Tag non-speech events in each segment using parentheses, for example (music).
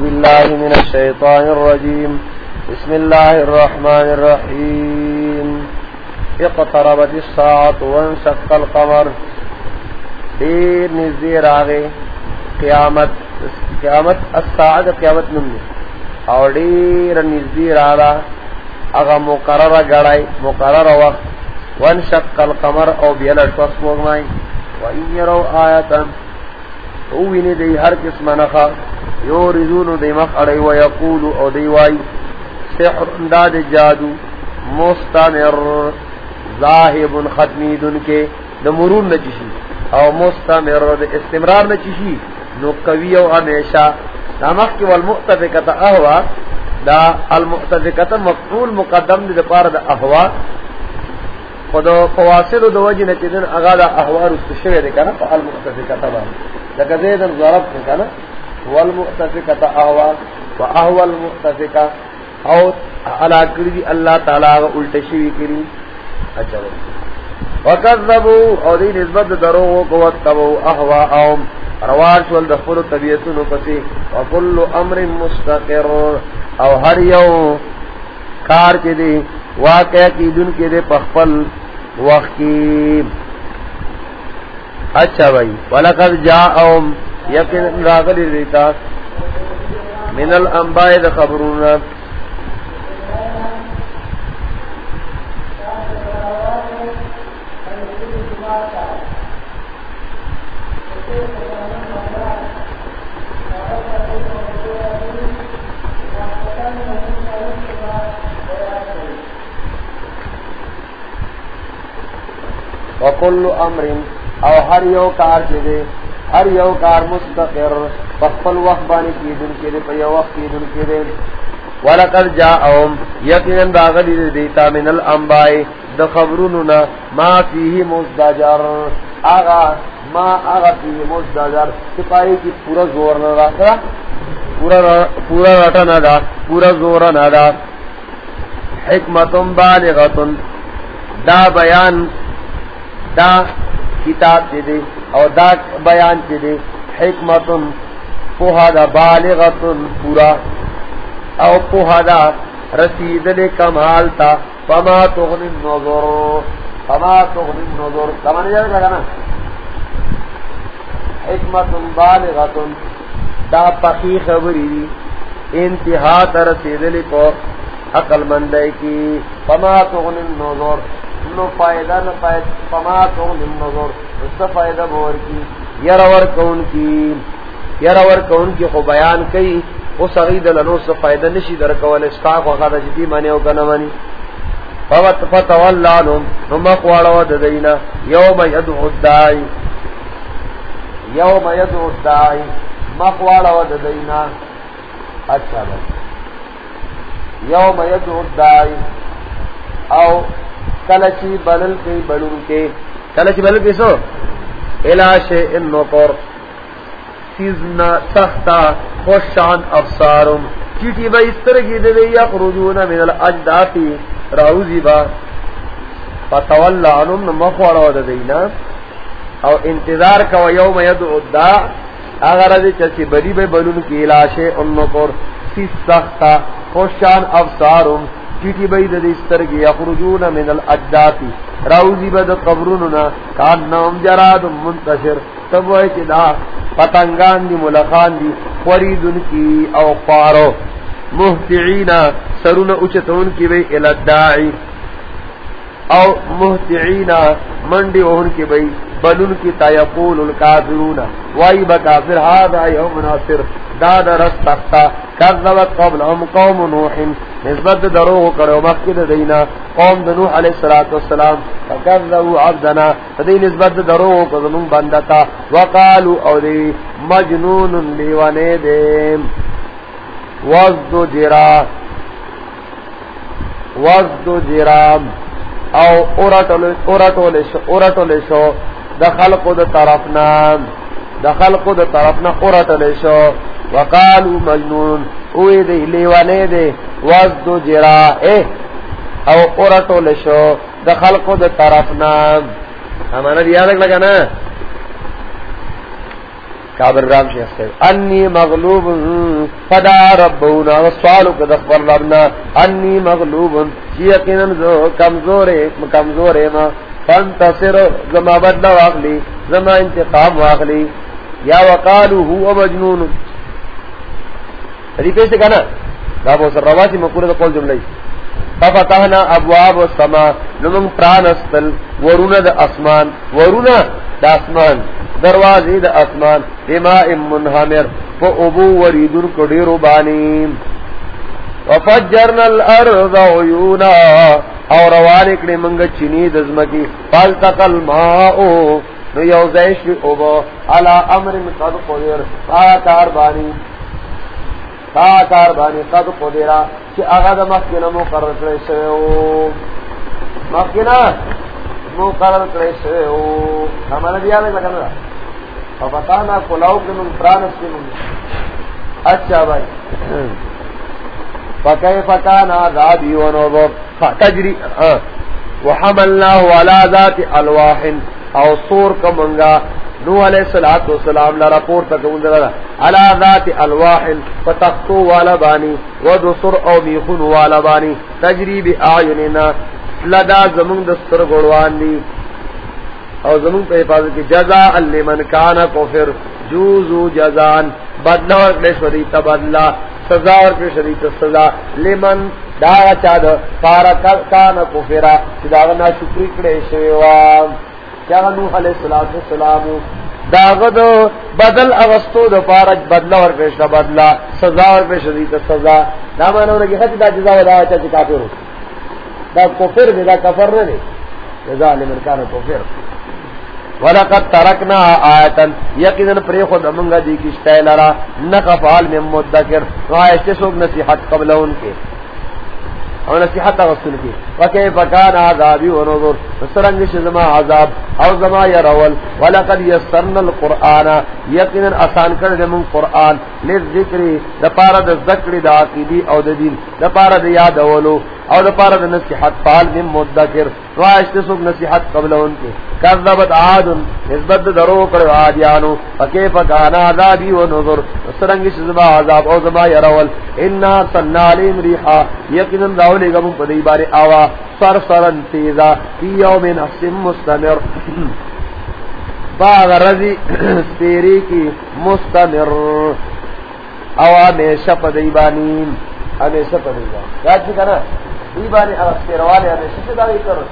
بالله من الشيطان الرجيم. بسم الله الرحمن الرحيم. اقتربت الساعة وانشق القمر. دیر نزدیر آگے قیامت قیامت، الساعة قیامت نمی اور دیر نزدیر آگا اگا مقرر گڑائی مقرر وقت وانشق القمر او بیلٹ وقت مغمائی وَإِن يَرَوْا آيَةً اوینی دی ہر قسم نخا. یو رزون دی مخ اڑی و یقول او دی وائی، سحر انداد جادو، مستمر ظاہب ختمیدن کے دا مرون نچشی او مستمر دا استمرار نچشی نو قوی او ہمیشہ، دا مخ کی والمؤتفقت احوا، دا المؤتفقت مقبول مقدم دی پار دا احوا، خود فواصل دو وجه نچدن اغا دا احوا رست شوئے دے کنا، فا المؤتفقت بانی لکه زیدن ضرب کنه والمؤتفقه اهوا واهوا المؤتفقه او علا کری اللہ تعالی الٹ شوی کری اچھا وکذبوا او دی نسبت دروغ کو وتبوا اهواهم روار شول دخول طبیعتونو پسی وکل امر مستقر. او هر یو کار چی دی واقع کی دن کے دے پخپل وقت کی. اچھا بھائی. ولقد جاءهم یقین راغلی دیتا من الانباء ده خبرون. وكل امر او ہر یو کار کے دے ہر یو کار مستقر پخپل وقت بانی کی دن کے دے پہ وقت کی دن کے دے۔ ولقد جاءهم یقینا داغلی دیتا من الانباء د خبروننا ما فيه مزدجر۔ آغا، ما آغا فيه مزدجر، سپاہی کی پورا زور نہ رہا پورا پورا رٹا نہ دا، پورا زور نہ دا۔ حکمت بالغت دا بیان، دا کتاب چی دے او دا بیان چی دے حکمت پوہا دا بالغت پورا۔ او پوہا دا رسید لے کمال تا، فما تغنی النظر، فما تغنی النظر۔ کما نہیں جائے گا نا حکمت بالغت دا پخی خبری دی، انتہا تا رسید لے کو عقل مندے کی، فما تغنی النظر۔ نو فائدہ نہ پائد فما کون نظر، اس فائدہ بور کی یرور کون کی یرور کون کی خو بیان کئی او سغید لنو سے فائدہ نشی در کول استاق وقت جدی مانی او کنا مانی. فوت فتولانم نو مخوارو ددینا یوم یدعو الدائی یوم یدعو الدائی مخوارو ددینا اچھا بھائی یوم یدعو الدائی او کلچی بلل کے بلن کے، کلچی بلل کے سو؟ علاش ان نوکور سیزنا سختا، خوشان افسارم۔ چیٹی با اس طرح کی دے یا یخرجون من الاجدافی راوزی با۔ فتولا عنم نمخوارا دا دینا او انتظار کا یوم یدعو الدع اگر ادھے چسی بلی بے بلن کی علاش ان نوکور سیز سختا، خوشان افسارم۔ چیٹی بئی د استرگی یخرجون من الاجداتی راوزی بد قبروننا کان نام جراد منتشر. تب وہ کہ پتنگان دی، ملخان دی، خوریدن کی او پارو محتعین سرون اچتون کی بئی الادعی او محتعین منڈی اون کی بئی بلن کی تا یقول الکافرون. وائی بکافر هذا یوم ناصر. داد رس تختا کذبت قبلهم قوم نوح. نسبت دروغ کرو مخید دینا قوم دنوح علیہ الصلوۃ والسلام. فکذبوا عبدنا. فدی نسبت دروغ کرو بندتا وقالوا او دی، مجنون لیوانے دے وزد جرا وزد جرام. او اورٹول شو اورٹول شو دخل قد طرفنا دخل قد طرفنا اورٹول شو. وقالو مجنون اوی دے لیوانے دے وزدو جرا، اے، او اورتو لشو دا خلقو دا طرفنا ہمانا دیا لگ لگا نا کابر رام شیخ سے انی مغلوب فدا ربونا سوالو کا دخبر ربنا انی مغلوب، یقینا کمزور کمزور ما. فانتصر، زما بدلا واخلی زما انتقام واخلی یا وقالو هو مجنون. ری پیسے کہنا بابو سر رواسی مقولہ قول جملہ ففتحنا ابواب السماء نمن پرانستل ورون دا اسمان. ورون دا اسمان دروازی دا اسمان بما ام منحمر فا ابو وریدن کڑیرو بانی وفجرنا الارض عیونا او روان اکڑی منگا چینی دزمکی فالتق الماؤ نو یوزیش ابو علا امر قد قدر. فاکار بانی. فاکار بانی قد قدرہ چې هغه د مخکنه مقرر کړی شوی او. مخکنه مقرر کړی شوی او. همانه بیا نه لګنه او پتا نه پرانس کې نن اچھا بھائی. فكيف كان عذابي ونظر فتجري وحملناه على ذات الواح او صور كمنغا نو علیہ الصلوۃ والسلام لا رپور تک وندرا علی ذات الواح فتختو والا بانی ودسر او میخون والا بانی تجریب اعیننا لدا زمون دستر گڑوان دی او زمون په حفاظت کی۔ جزاء لمن کان کفر۔ جوزو جزان بدلا ورکړې شوري تبدلا سزا ورکړې شوري ته سزا۔ لمن دا چا د فارق کان کفر چې دا نه شکر کړې شوی و کیا نوح علیہ الصلوۃ والسلام داغد بدل اغستو د پارج بدلا ور پیش بدلا۔ سزا ور پیش دی ته سزا دا مانو نه کی دا جزا ودا چې کافر دا کفر دی دا کفر نه دی جزا لمن کان کفر۔ ولقد ترکنا آیتن یقینا پری خود امنگا دی کشتے لرا نقفال من مدکر وایشتی سوک نصیحت قبل ان کے او نصیحت رسول کی. وکیف کان عذابی و نظر سرنگ شزما عذاب او زما يرول ولقد يسرنا القران یقینا آسان کړ دې مون قران لذکر د پاره د ذکر د عقیدی او د دین. د پاره د یاد اولو او د پاره د نصیحت فال من مدکر. واشت سوک نصیحت قبل ان کے کذبت عاد نسبت درو کر عادیانو. فکیف کان عذابی و نظر سرنگ شزما عذاب او زما يرول ان صنع علیم ریحا یقینا داولی گم پدی بار آوا. سر سرن تیزا. فی یوم نفس مستمر. (clears throat) باغ رضی (clears throat) سپیری کی مستمر. او ہمیشہ پدی بانی ہمیشہ پدی بانی یاد چی کنا؟ دی بانی او سپیروالے ہمیشہ سے داوی کرو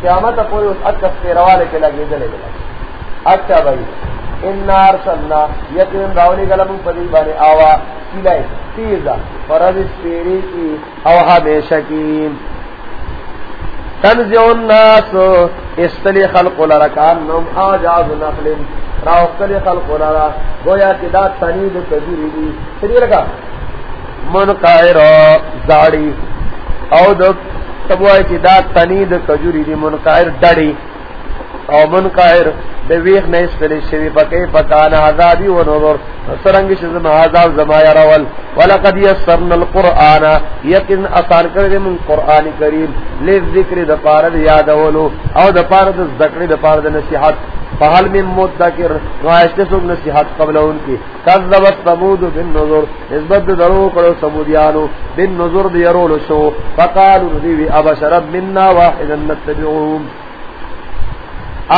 قیامت پوری اس اچھا سپیروالے کے لگے دلے گلا اچھا بھائی. انار سننا یقین داولی گلم پدی بانی آوا سیلائی تیزا فرد سپیری کی او ہمیشہ کی تنزع الناس استلی خلق لرکان نم آجاز نخل راو استلی خلق لرا گویا کہ دا تنید کجوری دی سری لگا منقائر زاڑی او دو تبوائی چی دا تنید کجوری دی منقائر ڈڑی او منقائر بے ویخ نے اس شوی پکے پکانا عذابی و نظر سرنگ شزم عذاب زمایا رول ولقد یسرن القرآن. یقن آسان کردے من قرآن کریم. لیز ذکر دا پارد یاد اولو او دا پارد ذکر دا پارد نصیحت. فحل من مدکر. نوائشتے سوک نصیحت قبل ان کی کذبت سمود بن نظر نسبت درو کرو سمودیانو بن نظر دیرولو شو. فقالو ندیوی ابشرب مننا واحدا نتبعوهم.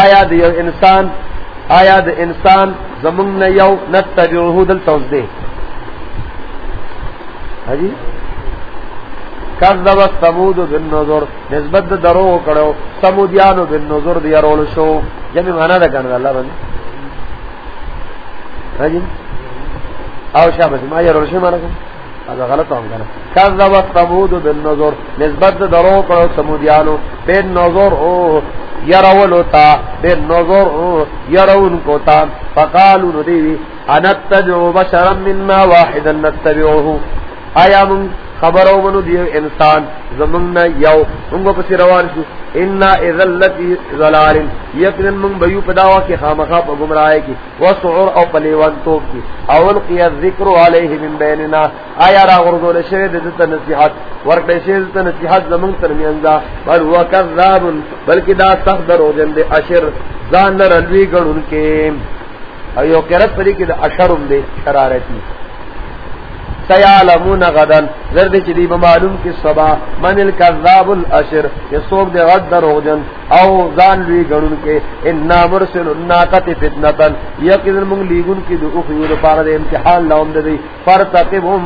آیا د یو انسان، آیا د انسان، زمون نه یو نتبعه دل توز دے۔ ہاں حجی کذب ثمود بن نظر نسبت درو کړو سمودیانو بن نظر دی رول شو یعنی جمع معنا ده کنه الله باندې حجی ہاں او شابه ما یې رول شي معنا هذا غلط هم کنه کذب ثمود بن نظر نسبت درو کړو سمودیانو بن نظر او یرولو تا بے نظر یرون کو تا. فقالو ندیوی انتبعو بشرا مننا واحدا نتبعوه. آیا من خبرو منو دیو انسان زمن یو انگو پسی روان شو. انا اذلتی ظلال یقنن من بیو پداوا کی، خامخا پا گمرائے کی. وسعور او پلیوان توب کی. اول قی الذکر علیہ من بیننا. آیا را غرزو لشوی دیتا نصیحت. ورکڑی شوی دیتا نصیحت زمن ترمیانزا بل ہوا کذاب بلکی دا سخت در ہو جند اشر. زان در الوی گڑن کے. او یو قرت پدی کی دا اشرم دے شرارتی. سیالمون غدن زرد چدی معلوم کی صبا. من الكذاب الاشر. یہ سوک دے غد در جن او زان لوی گنن کے. انا مرسل الناقت فتنتا. یقین منگ لیگن کی دو اخیو پار دے امتحان لهم دے دی. فرتقبهم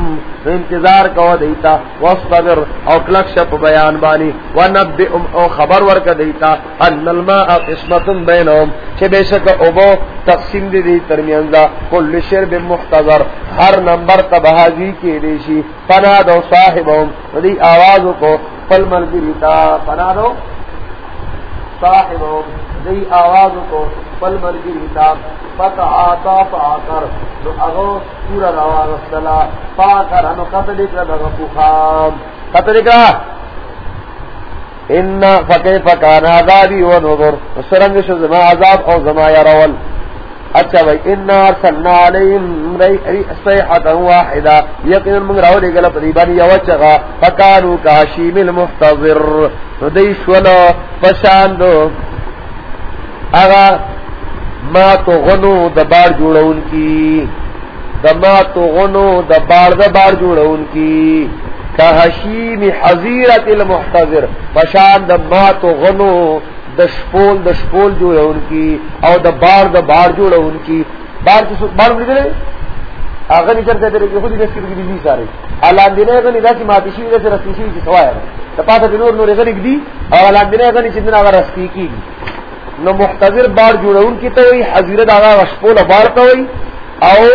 انتظار کو دیتا. واصبر او کلک شپ بیان بانی. ونبئم او خبر ورک دیتا. ان الماء قسمت بینهم چھ بے شک اوبو تقسیم دی دی ترمیان دا کل شرب مختظر ہر نمبر تبہازی کی دیشی پنا دو صاحبهم دی آوازو کو پل مرگری تا پنا دو صاحبهم دی آوازو کو پل مرگری تا پتا آتا پا کر دو اغو سورا آواز اصلا پا کر انو قتل اکر دغا پوخام قتل اکر ان فکیف کان عذابی و نظر سرنگ شو زما عذاب او زما یرول. اچھا بھائی ان ارسلنا علیہم یعنی صیحتا واحدا یقین من راو لے گلا المحتضر۔ اغا ما تو غنو دبار جوڑون کی۔ دما تو غنو دبار دبار جوڑون کی۔ کہشیم حزیرت المحتضر دما تو غنو دشپول دشپول جو ہے ان کی، او د بار د بار جو ہے ان کی بار کی بار مل گئے اگر نہیں چلتے تیرے کہ خود ہی رسکی کی دی سارے. اعلان دینے اگر نہیں داسی ماتی شی سے رسکی شی کی سوایا ہے پاس نور نور اگر دی، اور اعلان دینے اگر نہیں چندنا اگر رسکی کی نو محتضر بار جوڑا ان کی تو حضرت آغا وشپول بار تو او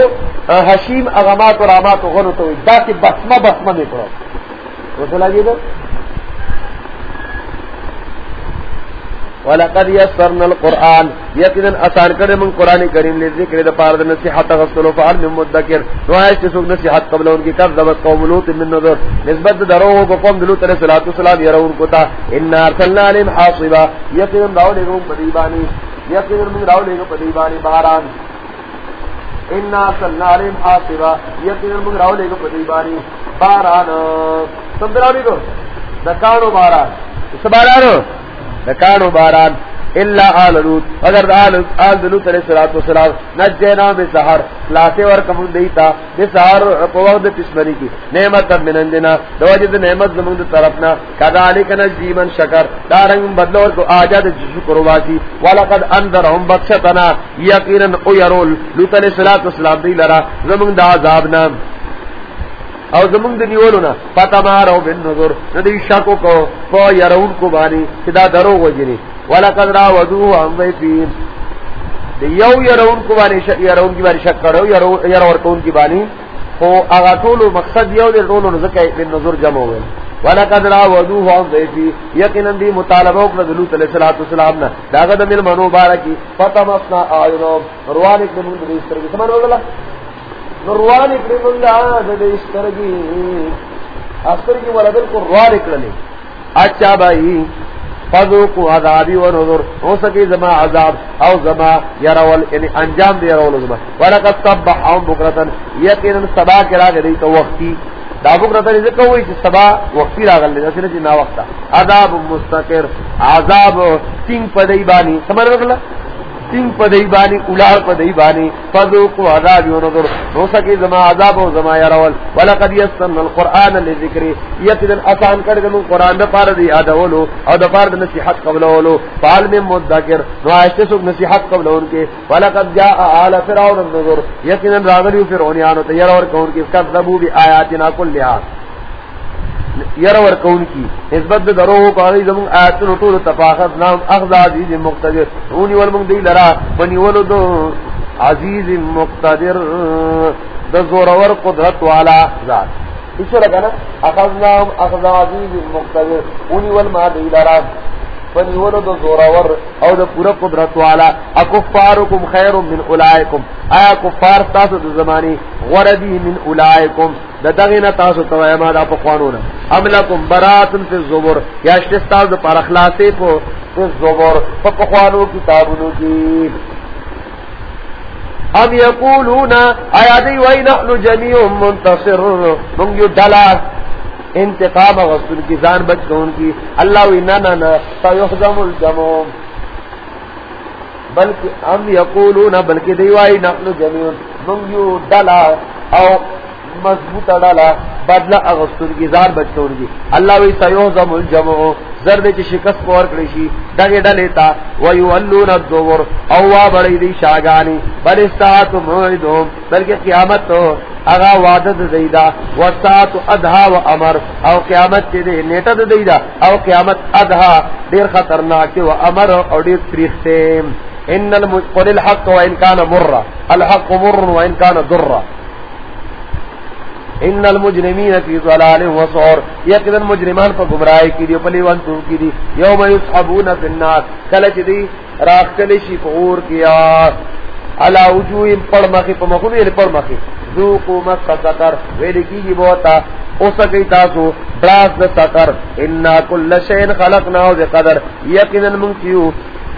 حشیم اغمات و رامات و غنو تو دا کی بسمہ بسمہ میں پڑا وہ تو لگی دا؟ ولقد يسرنا القران يقينا اسان کرے من قران کریم نے ذکر دے پار دے نصیحت غسل فار من مذکر روایت سے سو نصیحت قبل ان کی کذب قوم لوط من نظر نسبت درو کو قوم لوط علیہ الصلوۃ والسلام يرون کو تا ان ارسلنا عليهم حاصبا. يقينا راو لے بدیبانی يقينا من راو لے بدیبانی باران ان ارسلنا عليهم حاصبا. يقينا من راو لے بدیبانی باران سمجھاوی کو دکانو باران اس بارانو نکانو باران الا آل لوت اگر آل آل لوت علیہ الصلوۃ والسلام نجینا بسحر لاتے ور کم دیتا بسحر پوغد پسمری کی نعمت من عندنا دوجد نعمت زمون طرفنا، کذالک نجی من شکر دارنگ بدلور کو آجاد شکر واسی، ولقد انذرهم بخشتنا یقینا او يرول لوت علیہ الصلوۃ والسلام دی لرا، زمون دا عذابنا۔ او زمون د نیولو نه. پتا بن نظر ندی شکو کو کو يرون کو بانی صدا درو وجنی ولا قد را ودو ام ویفین یو يرون کو بانی ش يرون کی بانی شک کرو ير ور کون کی بانی خو اغا ټول مقصد یو دی ټول نو زکه بن نظر جمع وي ولا قد را ودو ام ویفی یقینا دی مطالبه وکړه د لوط علیہ الصلوۃ والسلام نه. داغه د مل منو بارکی فتمسنا اعینو روان کې موږ د سترګې سمانه ولا نروان اکڑی منگا آدھے اشترگی استرگی والا دل کو روان اکڑنے اچھا بھائی، فضو کو عذابی و ہو سکے زما عذاب او زما یرول یعنی انجام دے یرول زما۔ ولقد صبحهم بکرتن یقینا سبا کرا گئی تو وقتی دا بکرتن ذکر ہوئی کہ سبا وقتی راغل دے اسنے نا وقتا عذاب مستقر، عذاب تین پدی بانی۔ سمجھ رکھلا تین پدئی بانی، اولار پدئی بانی فضو کو عذاب یو نظر نو سکی زما عذاب و زما یرول. ولقد یسن القرآن لذکری. یقیدن آسان کردن من قرآن دا پار دی آدولو او دا پار دا نصیحت قبل اولو فعال من مدکر. نو آشتے سک نصیحت قبل ان کے. ولقد جاء آل فرعون النذر. النظر یقیدن راغلیو فرعونیانو تیرور کون کی کذبو بی آیاتنا کل لحاظ یر ور کون کی نسبت درو کو علی زمون آیات نو ټول تفاخت نام اخذ عزیز مقتدر. اونی ول مون دی لرا. بنی ول دو عزیز مقتدر. د زور ور قدرت والا ذات. ایسو لگا نا؟ اخذ نام اخذ عزیز مقتدر. اونی ول ما دی لرا. بنی ول دو زور ور او د پورا قدرت والا. اکفارکم خیر من اولائکم. آیا کفار تاسو د زمانی غردی من اولائکم. دا دغینا تاسو تو ایما دا پا خوانونا ام لکم براتن فی الزبر. یا اشتستاز دا پر اخلاصی پا فی الزبر پا پا خوانو کتابنو کی ام یقولونا آیا دی وی نحن جمیع منتصر؟ منگیو ڈلا انتقام غصن کی زان بچ کون کی اللہ وی نا نا نا سا یخزم الجموم بلکہ ام یقولون بلکہ دیوائی نحن جمیون منگیو ڈلا او مضبوط ڈالا بدلا اغسطن کی زار بچون کی اللہ وی سیوزم الجمع زرد چی شکست پور کرشی ڈگے ڈلے تا۔ ویولون الدور اوا بڑی دی شاگانی، بل استاعت موعدهم بلکہ قیامت تو اغا وعدد دیدا وساعت ادھا و امر، او قیامت تی دے نیٹد دیدا او قیامت ادھا دیر خطرناک و امر او دیر تریختیم۔ ان المج... قل الحق وان كان مر الحق مر وان كان ضر ان المجرمین فی ضلال و سور یقینا مجرمان پر گمراہی کی دی، پلی ون تو کی دی، یوم یسحبون فی النار کلچ دی راخ کلشی فور کیا۔ علا وجوہ پڑ مخی، پا مخونی یعنی پڑ مخی۔ ذوقو مس سکر، ویلی کی گی بہتا او سکی تاسو براز دا سکر۔ انا کل شین خلقناو دے قدر یقینا منکیو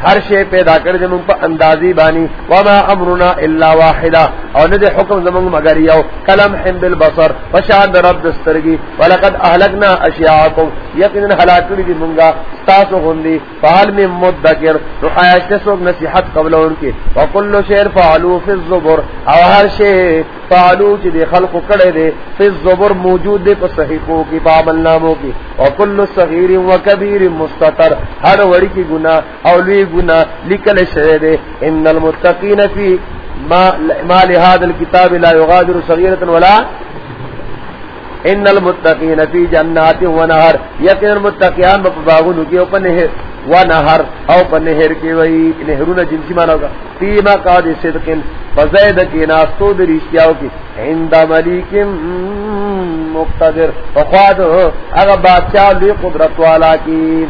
ہر شے پیدا کر جمن پا اندازی بانی، وما امرنا الا واحدا۔ او ندے حکم زمن مگر یو، کلم حم بالبصر فشاد رب دسترگی۔ ولقد اہلکنا اشیاءکم۔ یقین حلاکر دی منگا، ستاسو غندی۔ فحال میں مدکر۔ نو آیت سوک نصیحت قبل ان کی۔ وکل شیر فعلو فی الزبر۔ او ہر شے فعلو چی دی خلق کڑے دے۔ فی الزبر موجود دے پا صحیفوں کی پابل ناموں کی۔ وکل صغیر و کبیر مستطر۔ ہر وڑی کی گناہ، اولوی گنا لکل شہر دے ان المتقین فی ما لہذا الكتاب لا یغادر صغیرتا ولا ان المتقین فی جنات و نہر یقین المتقیان باغونو کی اوپن نہر و نہر او پر نہر کی وئی نہرون جنسی مانا ہوگا فی مقاد صدقن فزید کی ناستو در اشیاؤ کی عند ملیک مقتدر فخواد اگر بادشاہ لی قدرت والا کی۔